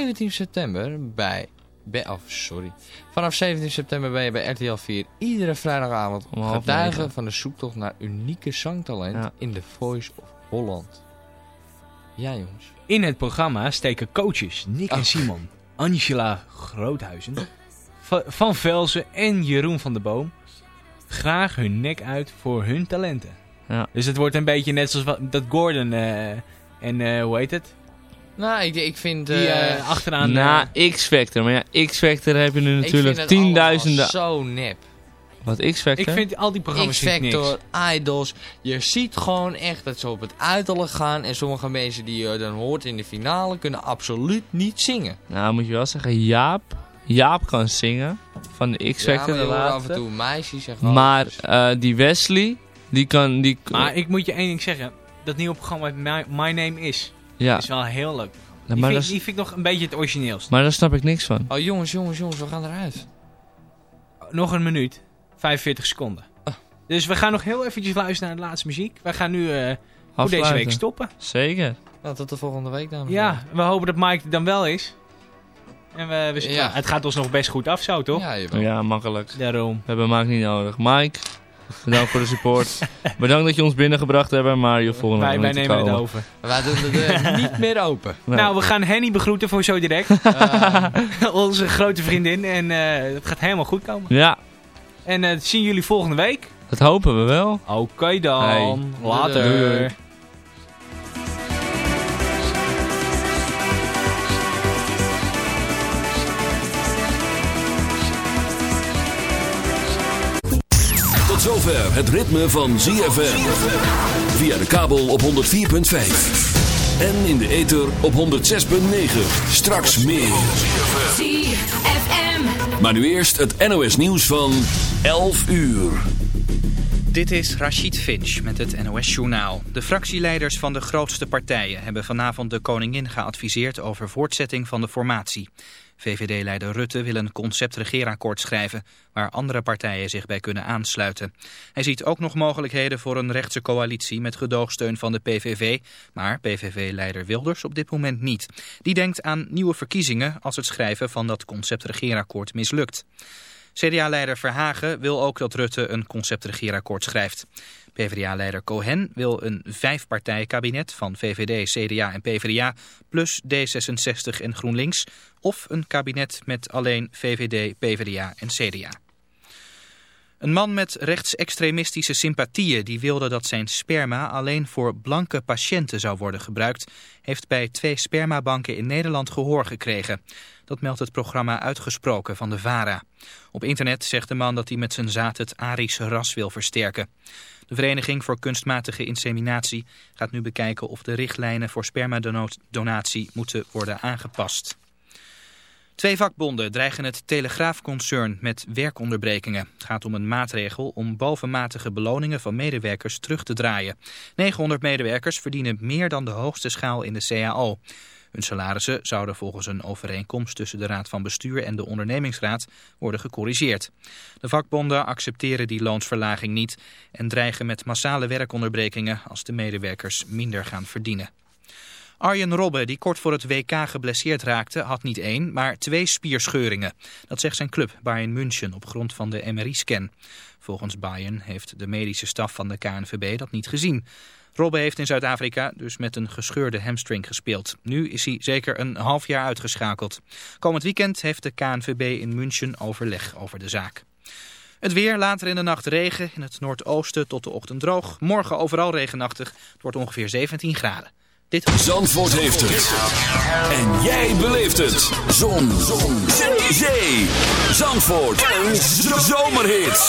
17 september bij... bij oh, sorry. Vanaf 17 september ben je bij RTL 4 iedere vrijdagavond Om half getuige negen. van de zoektocht naar unieke zangtalent Ja. in The Voice of Holland. Ja, jongens. In het programma steken coaches Nick en. Simon, Angela Groothuizen, Va- Van Velzen en Jeroen van der Boom graag hun nek uit voor hun talenten. Ja. Dus het wordt een beetje net zoals wat, dat Gordon eh, en eh, hoe heet het? Nou, ik, ik vind... Die eh, eh, achteraan... Na eh, X-Factor. Maar ja, X-Factor heb je nu ik natuurlijk vind het allemaal tienduizenden... zo nep. Wat X-Factor? ik vind al die programma's X-Factor. Idols. Je ziet gewoon echt dat ze op het uiterlijk gaan. En sommige mensen die je dan hoort in de finale kunnen absoluut niet zingen. Nou, moet je wel zeggen, Jaap... Jaap kan zingen. Van de Ja, X-Factor, maar de hoort af en toe meisjes en gewoon... Maar eh, die Wesley, die kan... Die, Maar ik moet je één ding zeggen. Dat nieuwe programma My, My Name Is, ja, is wel heel leuk. Ja, Die, maar, vind, dat, die vind ik nog een beetje het origineelst. maar daar snap ik niks van. Oh jongens, jongens, jongens, we gaan eruit. Nog een minuut, 45 seconden. Ah. Dus we gaan nog heel eventjes luisteren naar de laatste muziek. Wij gaan nu eh, voor deze week stoppen. Zeker. Nou, tot de volgende week, en Ja, we hopen dat Mike er dan wel is. En we, we Ja. het gaat ons nog best goed af zo, toch? Ja, jawel. Ja, makkelijk. Daarom. We hebben Mike niet nodig. Mike, bedankt voor de support. bedankt dat je ons binnengebracht hebben, maar je volgende Wij, wij week nemen het over. Wij doen de deur niet meer open. Nou, we gaan Henny begroeten voor zo direct. Eh, Onze grote vriendin. En eh, het gaat helemaal goed komen. Ja, En eh, zien jullie volgende week. dat hopen we wel. Oké dan. Hey. Later. Doei, Tot zover het ritme van ZFM. Via de kabel op 104.5. En in de ether op 106.9. Straks meer. ZFM. Maar nu eerst het NOS nieuws van 11 uur. Dit is Rachid Finch met het NOS-journaal. De fractieleiders van de grootste partijen hebben vanavond de koningin geadviseerd over voortzetting van de formatie. VVD-leider Rutte wil een concept-regeerakkoord schrijven waar andere partijen zich bij kunnen aansluiten. Hij ziet ook nog mogelijkheden voor een rechtse coalitie met gedoogsteun van de PVV, maar PVV-leider Wilders op dit moment niet. Die denkt aan nieuwe verkiezingen als het schrijven van dat concept-regeerakkoord mislukt. CDA-leider Verhagen wil ook dat Rutte een conceptregeerakkoord schrijft. PvdA-leider Cohen wil een vijfpartijkabinet van VVD, CDA en PvdA... plus D66 en GroenLinks... of een kabinet met alleen VVD, PvdA en CDA. Een man met rechtsextremistische sympathieën die wilde dat zijn sperma alleen voor blanke patiënten zou worden gebruikt, heeft bij twee spermabanken in Nederland gehoor gekregen. Dat meldt het programma Uitgesproken van de VARA. Op internet zegt de man dat hij met zijn zaad het Arische ras wil versterken. De Vereniging voor Kunstmatige Inseminatie gaat nu bekijken of de richtlijnen voor spermadonatie moeten worden aangepast. Twee vakbonden dreigen het Telegraafconcern met werkonderbrekingen. Het gaat om een maatregel om bovenmatige beloningen van medewerkers terug te draaien. 900 medewerkers verdienen meer dan de hoogste schaal in de CAO. Hun salarissen zouden volgens een overeenkomst tussen de Raad van Bestuur en de ondernemingsraad worden gecorrigeerd. De vakbonden accepteren die loonsverlaging niet en dreigen met massale werkonderbrekingen als de medewerkers minder gaan verdienen. Arjen Robben, die kort voor het WK geblesseerd raakte, had niet één, maar twee spierscheuringen. Dat zegt zijn club Bayern München op grond van de MRI-scan. Volgens Bayern heeft de medische staf van de KNVB dat niet gezien. Robben heeft in Zuid-Afrika dus met een gescheurde hamstring gespeeld. Nu is hij zeker een half jaar uitgeschakeld. Komend weekend heeft de KNVB in München overleg over de zaak. Het weer, later in de nacht regen, in het noordoosten tot de ochtend droog. Morgen overal regenachtig, het wordt ongeveer 17 graden. Dit Zandvoort heeft het. En jij beleeft het. Zon. Zon. Zee. Zandvoort. Een zomerhit.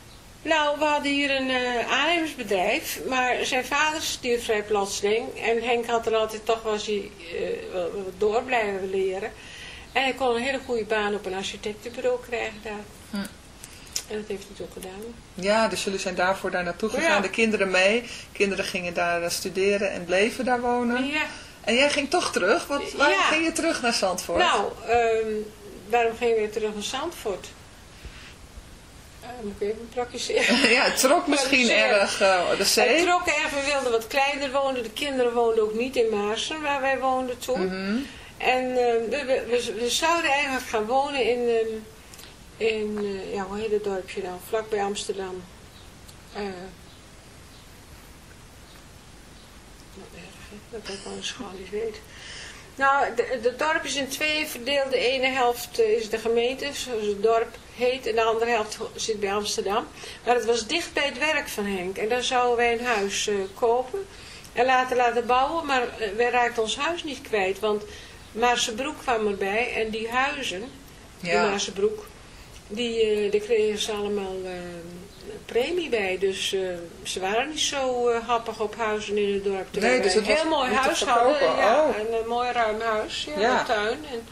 Nou, we hadden hier een eh aannemersbedrijf, maar zijn vader stierf vrij plotseling. En Henk had er altijd toch was hij eh, wel- wel door blijven leren. En hij kon een hele goede baan op een architectenbureau krijgen daar. Hm. En dat heeft hij toen gedaan. Ja, dus jullie zijn daarvoor daar naartoe gegaan. Ja. De kinderen mee. Kinderen gingen daar eh, studeren en bleven daar wonen. Ja, En jij ging toch terug? Wat, waarom Ja. ging je terug naar Zandvoort? nou, ehm, waarom ging je weer terug naar Zandvoort? Moet ik even praktiseren. ja, het trok misschien erg uh, de zee. trokken erg, we wilden wat kleiner wonen. De kinderen woonden ook niet in Maarsen, waar wij woonden toen. Mhm. En eh, we, we, zouden eigenlijk gaan wonen in, ehm, in eh, ja, hoe heet het dorpje nou? Vlakbij Amsterdam. Eh wat erg, hè? Dat ik wel eens gewoon niet weet. Nou, het dorp is in twee verdeeld. De ene helft is de gemeente, zoals het dorp heet. En de andere helft zit bij Amsterdam. Maar het was dicht bij het werk van Henk. En daar zouden wij een huis eh, kopen. En laten laten bouwen. Maar eh, wij raakten ons huis niet kwijt. Want Maarsebroek kwam erbij. En die huizen, die Ja. Maarsebroek, die, eh, daar kregen ze allemaal premie bij. Dus ze waren niet zo happig op huizen in het dorp. Terwijl Nee, dus het was een heel mooi huis hadden. Ja, Oh. een, mooi ruim huis. Ja, Ja. tuin. En,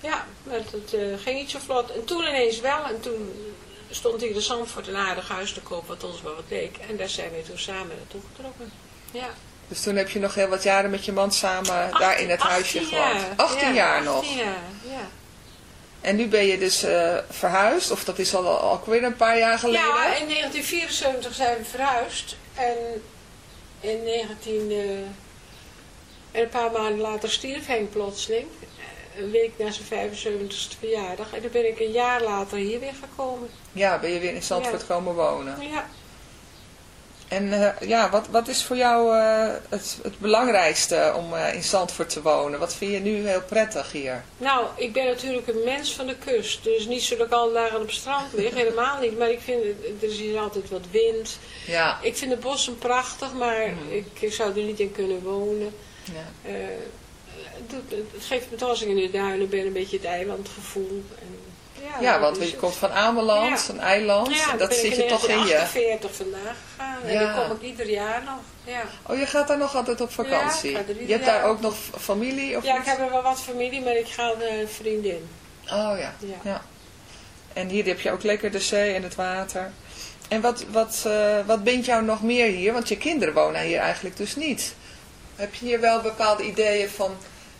ja, maar het eh, ging niet zo vlot. En toen ineens wel. En toen stond hier de Zandvoort een aardig huis te koop, wat ons wel wat leek. En daar zijn we toen samen naartoe getrokken. Ja. Dus toen heb je nog heel wat jaren met je man samen daar in het huisje 18 gewoond. jaar. 18 Ja, jaar nog. 18 jaar, ja. En nu ben je dus eh, verhuisd, of dat is al, al weer een paar jaar geleden. Ja, in 1974 zijn we verhuisd. En in 19... eh, en een paar maanden later stierf Henk plotseling. Een week na zijn 75ste verjaardag. En dan ben ik een jaar later hier weer gekomen. Ja, ben je weer in Zandvoort Ja. komen wonen. Ja. En eh, ja, wat, wat is voor jou eh, het, het belangrijkste om eh, in Zandvoort te wonen? Wat vind je nu heel prettig hier? Nou, ik ben natuurlijk een mens van de kust. Dus niet zo dat ik al dagen op het strand lig, helemaal niet. Maar ik vind, er is hier altijd wat wind. Ja. Ik vind de bossen prachtig, maar Mhm. ik, ik zou er niet in kunnen wonen. ja. Het, geeft me toch als ik in de duinen ben een beetje het eilandgevoel. En, ja, Ja, want is je komt van Ameland, Ja. een eiland. Ja, dat ben zit ik je toch in je. 48 vandaag gegaan. En Ja. dan kom ik ieder jaar nog. Ja, Oh, je gaat daar nog altijd op vakantie. Ja, ik ga er ieder je hebt daar ook nog familie? Of ja niet? ik heb er wel wat familie, maar ik ga een vriendin. Oh ja. Ja. ja. En hier heb je ook lekker de zee en het water. En wat, wat, eh, wat bindt jou nog meer hier? Want je kinderen wonen hier eigenlijk dus niet. Heb je hier wel bepaalde ideeën van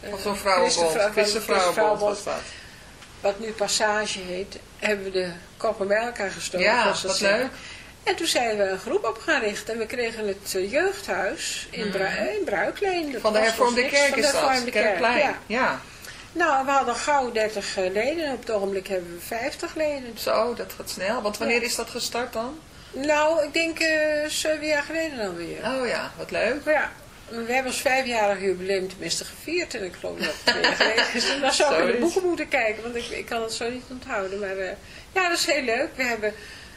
eh, Of zo'n vrouwenbond. Was dat. Wat nu Passage heet. Hebben we de koppen bij elkaar gestoken. Ja, wat zeggen. leuk. En toen zijn we een groep op gaan richten. En we kregen het eh, jeugdhuis in, Bru in Bruikleen. Dat Van de hervormde kerk Van is de dat. hervormde kerk, Kerkplein. ja. Ja. Nou, we hadden gauw 30 leden. Op het ogenblik hebben we 50 leden. Zo, dat gaat snel. Want wanneer Ja. is dat gestart dan? Nou, ik denk eh zeven jaar geleden dan weer. Oh ja, wat leuk. Ja, we hebben ons vijfjarig jubileum tenminste gevierd. En ik geloof dat het twee jaar geleden is. En dan zou ik in de boeken moeten kijken. Want ik, ik kan het zo niet onthouden. Maar eh, ja, dat is heel leuk. We hebben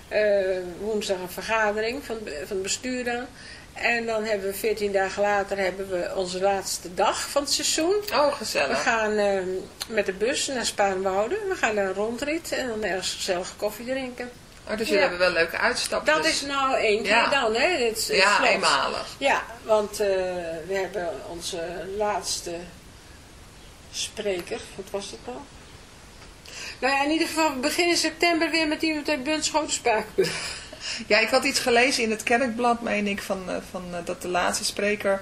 eh, woensdag een vergadering van, van het bestuur dan. En dan hebben we 14 dagen later hebben we onze laatste dag van het seizoen. Oh, We gezellig. gaan eh, met de bus naar Spaanwouden. We gaan naar een rondrit en dan ergens gezellig koffie drinken. Oh, dus jullie hebben wel leuke uitstapjes. Dat is nou één keer dan, hè? Dit, dit Ja, slot. eenmalig. Ja, want eh, we hebben onze laatste spreker. Wat was het nou? Nou ja, in ieder geval we beginnen september weer met iemand uit Spakenburg. Ja, ik had iets gelezen in het kerkblad, meen ik, van, eh, van eh, dat de laatste spreker...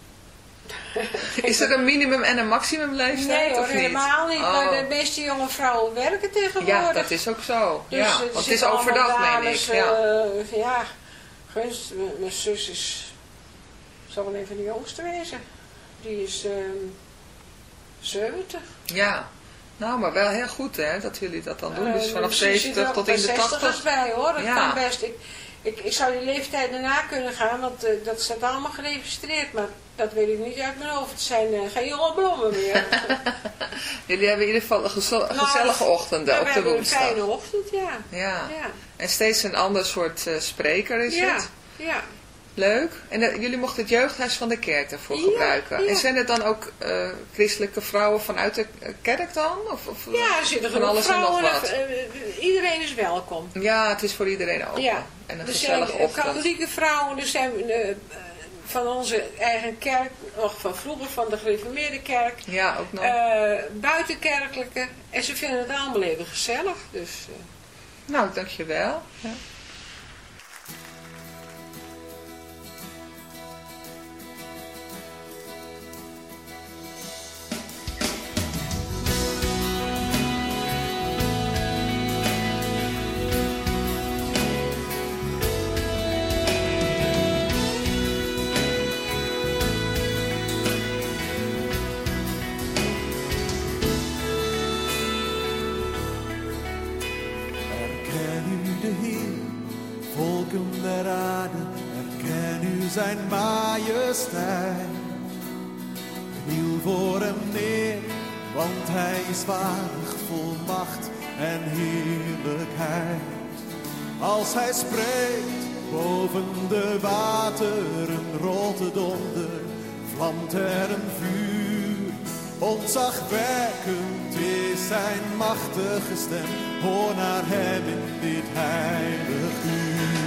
Is er een minimum en een maximum leeftijd nee hoor, of niet? helemaal niet. Oh. Maar de meeste jonge vrouwen werken tegenwoordig. Ja, dat is ook zo. Dus, ja, want het is overdag, meen ik. Ja. eh, ja, gunst, mijn zus is, zal wel een van de jongste wezen. Die is ehm 70. ja. Nou, maar wel heel goed hè, dat jullie dat dan doen. Dus Eh, vanaf misschien zit 70 er tot in de bij 60 80. bij hoor, dat Ja. kan best. Ik, ik, ik zou die leeftijd daarna kunnen gaan, want eh, dat staat allemaal geregistreerd. Maar dat weet ik niet uit mijn hoofd. Het zijn eh, geen jonge blommen meer. Jullie hebben in ieder geval een Nou, gezellige ochtenden we op de hebben een woensdag. fijne ochtend, ja. Ja. Ja, En steeds een ander soort eh, spreker is ja, het. ja. Leuk. En eh, jullie mochten het jeugdhuis van de kerk ervoor Ja, gebruiken. En zijn het dan ook christelijke vrouwen vanuit de kerk dan? Of, of, Ja, er zitten van alles en nog vrouwen. wat? eh, eh, iedereen is welkom. Ja, het is voor iedereen open. Ja. En een er gezellige ochtend. katholieke vrouwen, er zijn van onze eigen kerk, nog van vroeger van de gereformeerde kerk, Ja, ook nog. eh, buitenkerkelijke. En ze vinden het allemaal even gezellig. Dus, eh, nou, dankjewel. Ja. Ontzagwekkend is zijn machtige stem, hoor naar hem in dit heilig uur.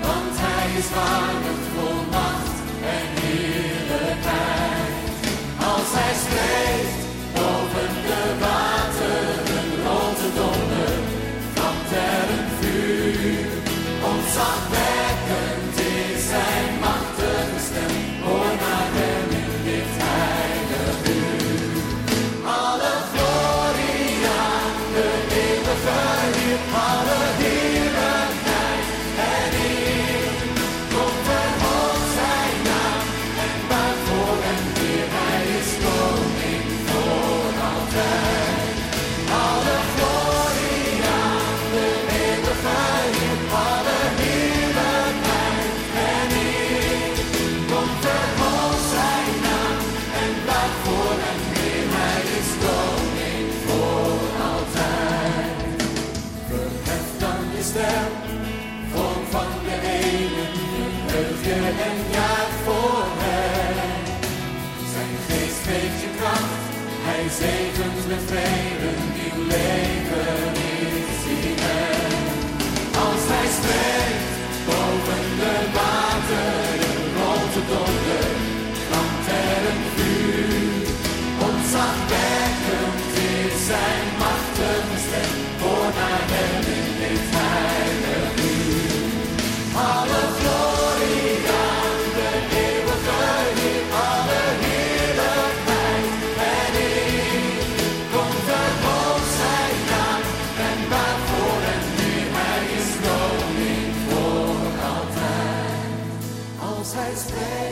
want hij is waardig.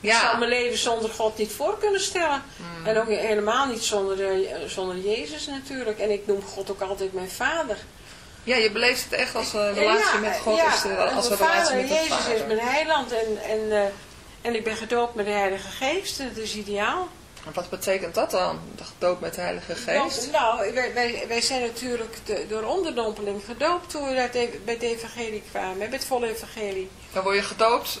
Ja. Ik zou mijn leven zonder God niet voor kunnen stellen. Mm. En ook helemaal niet zonder, uh, zonder Jezus natuurlijk. En ik noem God ook altijd mijn vader. Ja, je beleeft het echt als een relatie ja, met God. Ja, is de, als een vader, relatie met Jezus vader. is mijn heiland en, en, en ik ben gedoopt met de Heilige Geest. Dat is ideaal. En wat betekent dat dan, gedoopt met de Heilige Geest? Nou, wij, wij, zijn natuurlijk de, door onderdompeling gedoopt toen we bij het evangelie kwamen, bij het volle evangelie. Dan word je gedoopt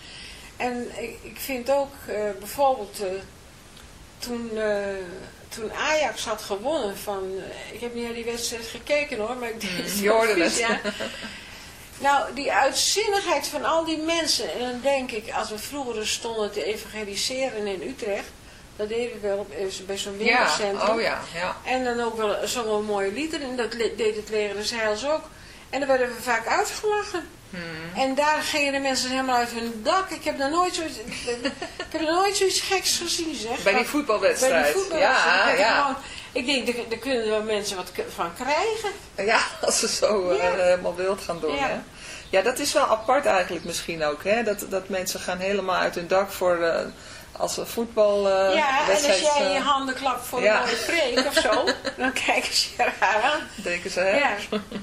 En ik, ik vind ook uh, bijvoorbeeld uh, toen, uh, toen Ajax had gewonnen van, ik heb niet naar die wedstrijd gekeken hoor, maar ik deed mm, hoorde het. Ja. nou, die uitzinnigheid van al die mensen. En dan denk ik, als we vroeger stonden te evangeliseren in Utrecht, Dat deden we wel op, eh, bij zo'n Ja, winkelcentrum. oh ja, ja. En dan ook wel zo'n mooie liederen. En dat deed het leger des Heils ook. En dan werden we vaak uitgelachen. Hmm. En daar gingen de mensen helemaal uit hun dak. Ik heb nog nooit zoiets, ik heb nog nooit zoiets geks gezien, zeg. Bij die Bij voetbalwedstrijd. die voetbalwedstrijd. Ja, je ja. gewoon- ik denk, daar, daar kunnen wel mensen wat van krijgen. Ja, als ze zo eh, Ja. helemaal wild gaan doen. Ja. Hè? Ja, dat is wel apart eigenlijk misschien ook. Hè? Dat, dat mensen gaan helemaal uit hun dak voor eh, als een voetbal eh, ja, en als jij je handen klapt voor ja. een mooie preek of zo, dan kijken ze je raar aan. denken ze, hè? Ja,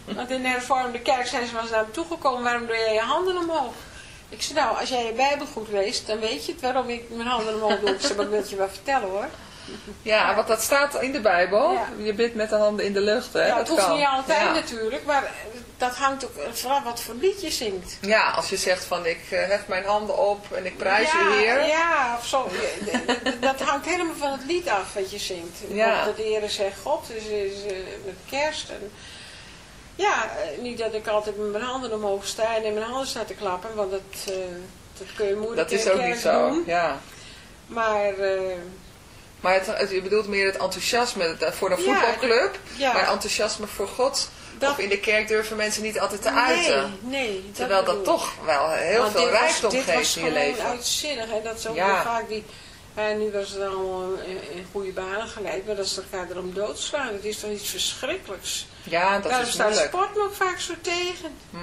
want in de hervormde kerk zijn ze wel eens naar me toegekomen, waarom doe jij je handen omhoog? Ik zei, nou, als jij je Bijbel goed leest, dan weet je het waarom ik mijn handen omhoog doe. Ik zei, ik wil je wel vertellen hoor. Ja, want dat staat in de Bijbel. Ja. Je bidt met de handen in de lucht, hè? ja, dat hoeft kan. niet altijd ja. natuurlijk, maar eh, dat hangt ook vanaf wat voor lied je zingt. Ja, als je zegt van ik eh, hef mijn handen op en ik prijs u Heer. Ja, of zo. Dat hangt helemaal van het lied af wat je zingt. Ja. Dat de Heer zegt God, dus is eh, met kerst. En, ja, niet dat ik altijd met mijn handen omhoog sta en in mijn handen sta te klappen, want dat, dat kun je moeilijk Dat is ook niet zo. doen. Ja. Maar Maar het, het- je bedoelt meer het enthousiasme voor een voetbalclub. ja. Maar enthousiasme voor God. Dat- Of in de kerk durven mensen niet altijd te nee, uiten. nee. Terwijl dat toch wel heel Want veel dit was- rijkdom dit was geeft in je leven. uitzinnig. En dat is ook Ja. vaak die... Ja, nu was het allemaal in, in goede banen geleid, maar dat is elkaar erom doodslaan. Het is toch iets verschrikkelijks. Ja, dat Daarom is staat moeilijk. sport me ook vaak zo tegen. Mhm.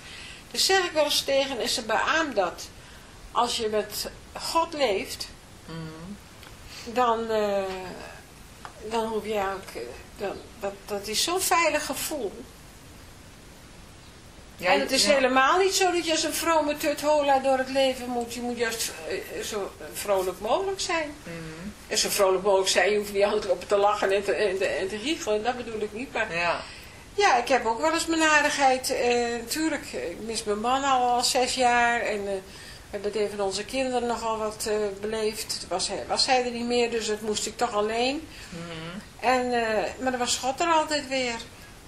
Dus zeg ik wel eens tegen en ze beaamt dat. Als je met God leeft, Mhm. dan, eh, dan hoef je ook, eh, dan, dat, dat is zo'n veilig gevoel. Ja, en het is ja. helemaal niet zo dat je als een vrome tuthola door het leven moet. Je moet juist eh, zo vrolijk mogelijk zijn. Mhm. En zo vrolijk mogelijk zijn, je hoeft niet altijd op te lachen en te, en te, en te giechelen. Dat bedoel ik niet. Maar Ja. Ja, ik heb ook wel eens mijn aardigheid. eh tuurlijk, ik mis mijn man al, al zes jaar. En eh, we hebben het een van onze kinderen nogal wat eh, beleefd. Toen was hij, was hij er niet meer, dus dat moest ik toch alleen. Mhm. En, maar dan was God er altijd weer.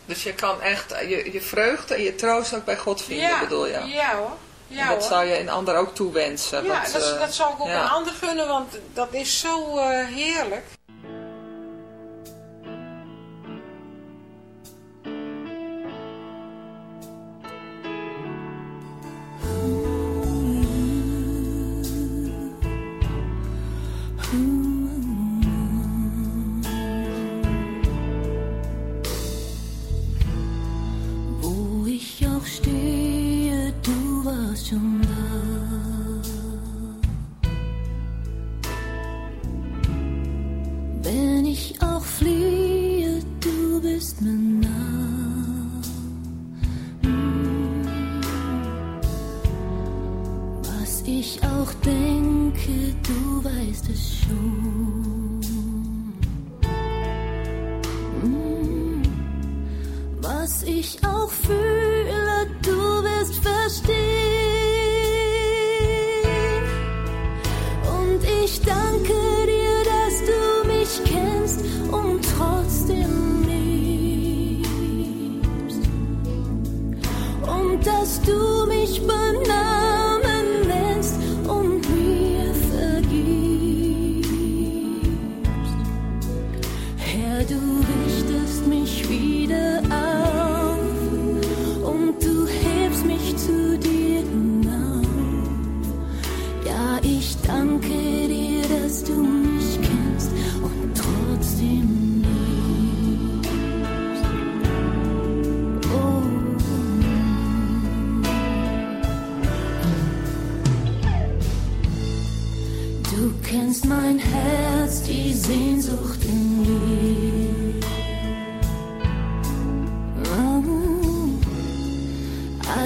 Dus je kan echt je, je vreugde en je troost ook bij God vinden, ja, bedoel je? Ja hoor. Ja, en dat hoor. zou je een ander ook toewensen. ja, dat, dat zou ik ook ja. een ander gunnen, want dat is zo heerlijk.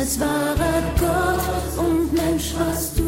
Als wahrer Gott und Mensch warst du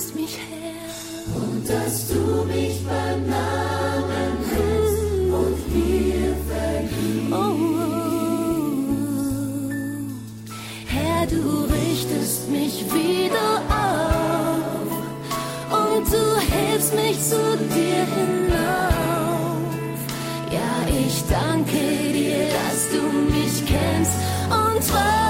liebst mich, Herr. Und dass du mich beim Namen nennst und mir vergibst. Oh, Herr, du richtest mich wieder auf und du hilfst mich zu dir hinauf. Ja, ich danke dir, dass du mich kennst und trotzdem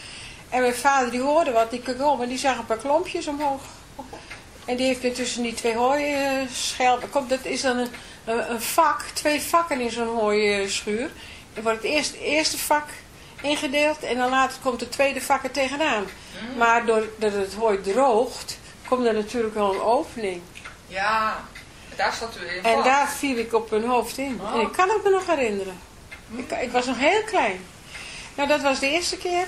En mijn vader die hoorde wat, die en die zag een paar klompjes omhoog. En die heeft me tussen die twee hooischelpen. Komt, dat is dan een, een, vak, twee vakken in zo'n hooischuur. Er wordt het eerste, eerste vak ingedeeld en dan later komt het tweede vak er tegenaan. Maar doordat het hooi droogt, komt er natuurlijk wel een opening. Ja, daar zat u in. En daar viel ik op mijn hoofd in. En ik kan het me nog herinneren. Ik, ik was nog heel klein. Nou, dat was de eerste keer.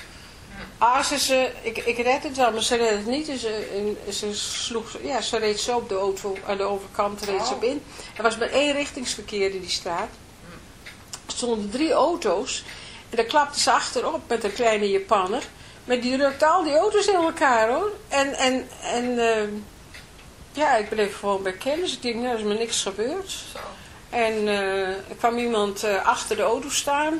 Ah, ze, ze, ik, ik red het wel, maar ze redde het niet. Ze, en ze, sloeg, ja, ze reed zo op de auto, aan de overkant reed ze op in. Er was maar één richtingsverkeer in die straat. Er stonden drie auto's. En daar klapte ze achterop met een kleine Japanner. Maar die drukte al die auto's in elkaar hoor. En, en, en eh, ja, ik bleef gewoon bij kennis. Ik dacht, nou, er is me niks gebeurd. En eh, er kwam iemand eh, achter de auto staan.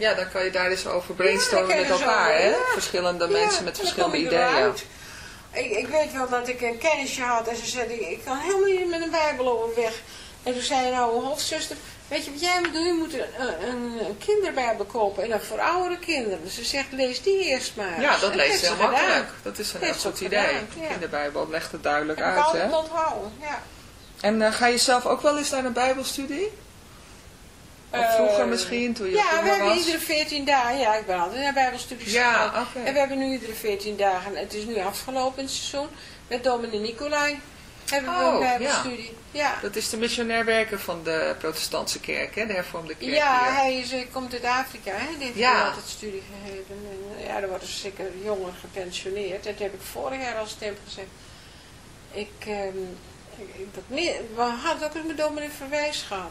Ja, dan kan je daar eens over Ja, brainstormen kan met er elkaar, hè? Verschillende mensen met en verschillende ideeën. Ik, ik weet wel dat ik een kennisje had en ze zei, ik, kan helemaal niet met een bijbel overweg. En toen zei nou, een hofzuster, weet je wat jij moet doen? Je moet een, een, een kinderbijbel kopen en dan voor oudere kinderen. Dus ze zegt, lees die eerst maar. Ja, dat En leest heel gedaan. makkelijk. Dat is een heel goed ook idee. gedaan, ja. Kinderbijbel legt het duidelijk ik uit, altijd hè? onthouden, ja. En eh, ga je zelf ook wel eens naar een bijbelstudie? Of vroeger Eh, misschien, toen je Ja, we jonger hebben was? iedere 14 dagen, ja, ik ben altijd naar bijbelstudies Ja, oké. En we hebben nu iedere 14 dagen, het is nu afgelopen het seizoen, met dominee Nicolai hebben we Oh, een bijbelstudie. Ja. Dat is de missionair werker van de protestantse kerk, hè? De hervormde kerk Ja, hier. hij is, eh, komt uit Afrika, hè? die heeft Ja. altijd studie gegeven. En, eh, ja, er worden zeker jongeren gepensioneerd. Dat heb ik vorig jaar al stem gezegd. Ik, ehm, ik, dat, we hadden ook eens met dominee Verwijs gehad.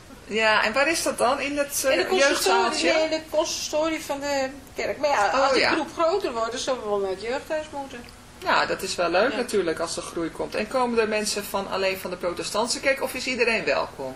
Ja, en waar is dat dan? In het In de uh, jeugdzaaltje? nee, in de consistorie van de kerk. Maar ja, Oh, als de ja. groep groter wordt, dan zullen we wel naar het jeugdhuis moeten. Ja, dat is wel leuk Ja. natuurlijk als er groei komt. En komen er mensen van alleen van de protestantse kerk of is iedereen welkom?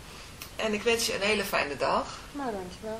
En ik wens je een hele fijne dag. maar dankjewel.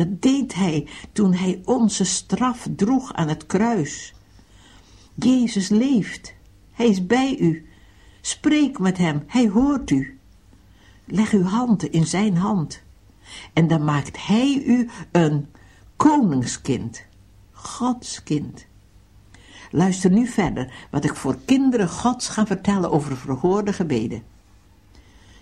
Dat deed hij toen hij onze straf droeg aan het kruis. Jezus leeft. Hij is bij u. Spreek met hem. Hij hoort u. Leg uw hand in zijn hand. En dan maakt hij u een koningskind. Gods kind. Luister nu verder wat ik voor kinderen Gods ga vertellen over verhoorde gebeden.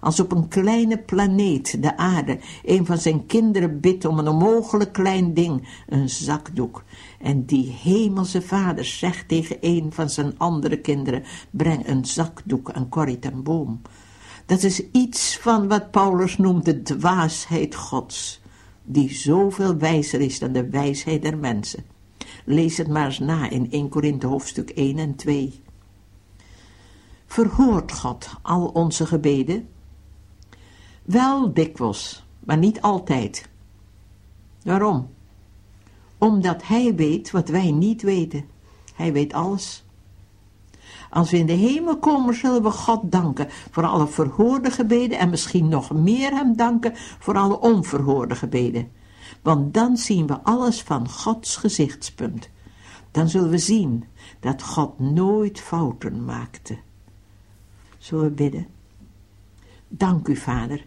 als op een kleine planeet, de aarde, een van zijn kinderen bidt om een onmogelijk klein ding, een zakdoek. En die hemelse vader zegt tegen een van zijn andere kinderen, breng een zakdoek aan Corrie ten Boom. Dat is iets van wat Paulus noemt de dwaasheid gods, die zoveel wijzer is dan de wijsheid der mensen. Lees het maar eens na in 1 Korinthe hoofdstuk 1 en 2. Verhoort God al onze gebeden? Wel dikwijls, maar niet altijd. Waarom? Omdat Hij weet wat wij niet weten. Hij weet alles. Als we in de hemel komen, zullen we God danken voor alle verhoorde gebeden en misschien nog meer Hem danken voor alle onverhoorde gebeden. Want dan zien we alles van Gods gezichtspunt. Dan zullen we zien dat God nooit fouten maakte. Zullen we bidden? Dank u, Vader,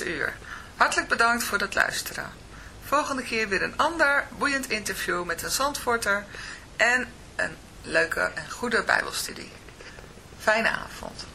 Uur. Hartelijk bedankt voor het luisteren. Volgende keer weer een ander boeiend interview met een zandvoorter en een leuke en goede bijbelstudie. Fijne avond.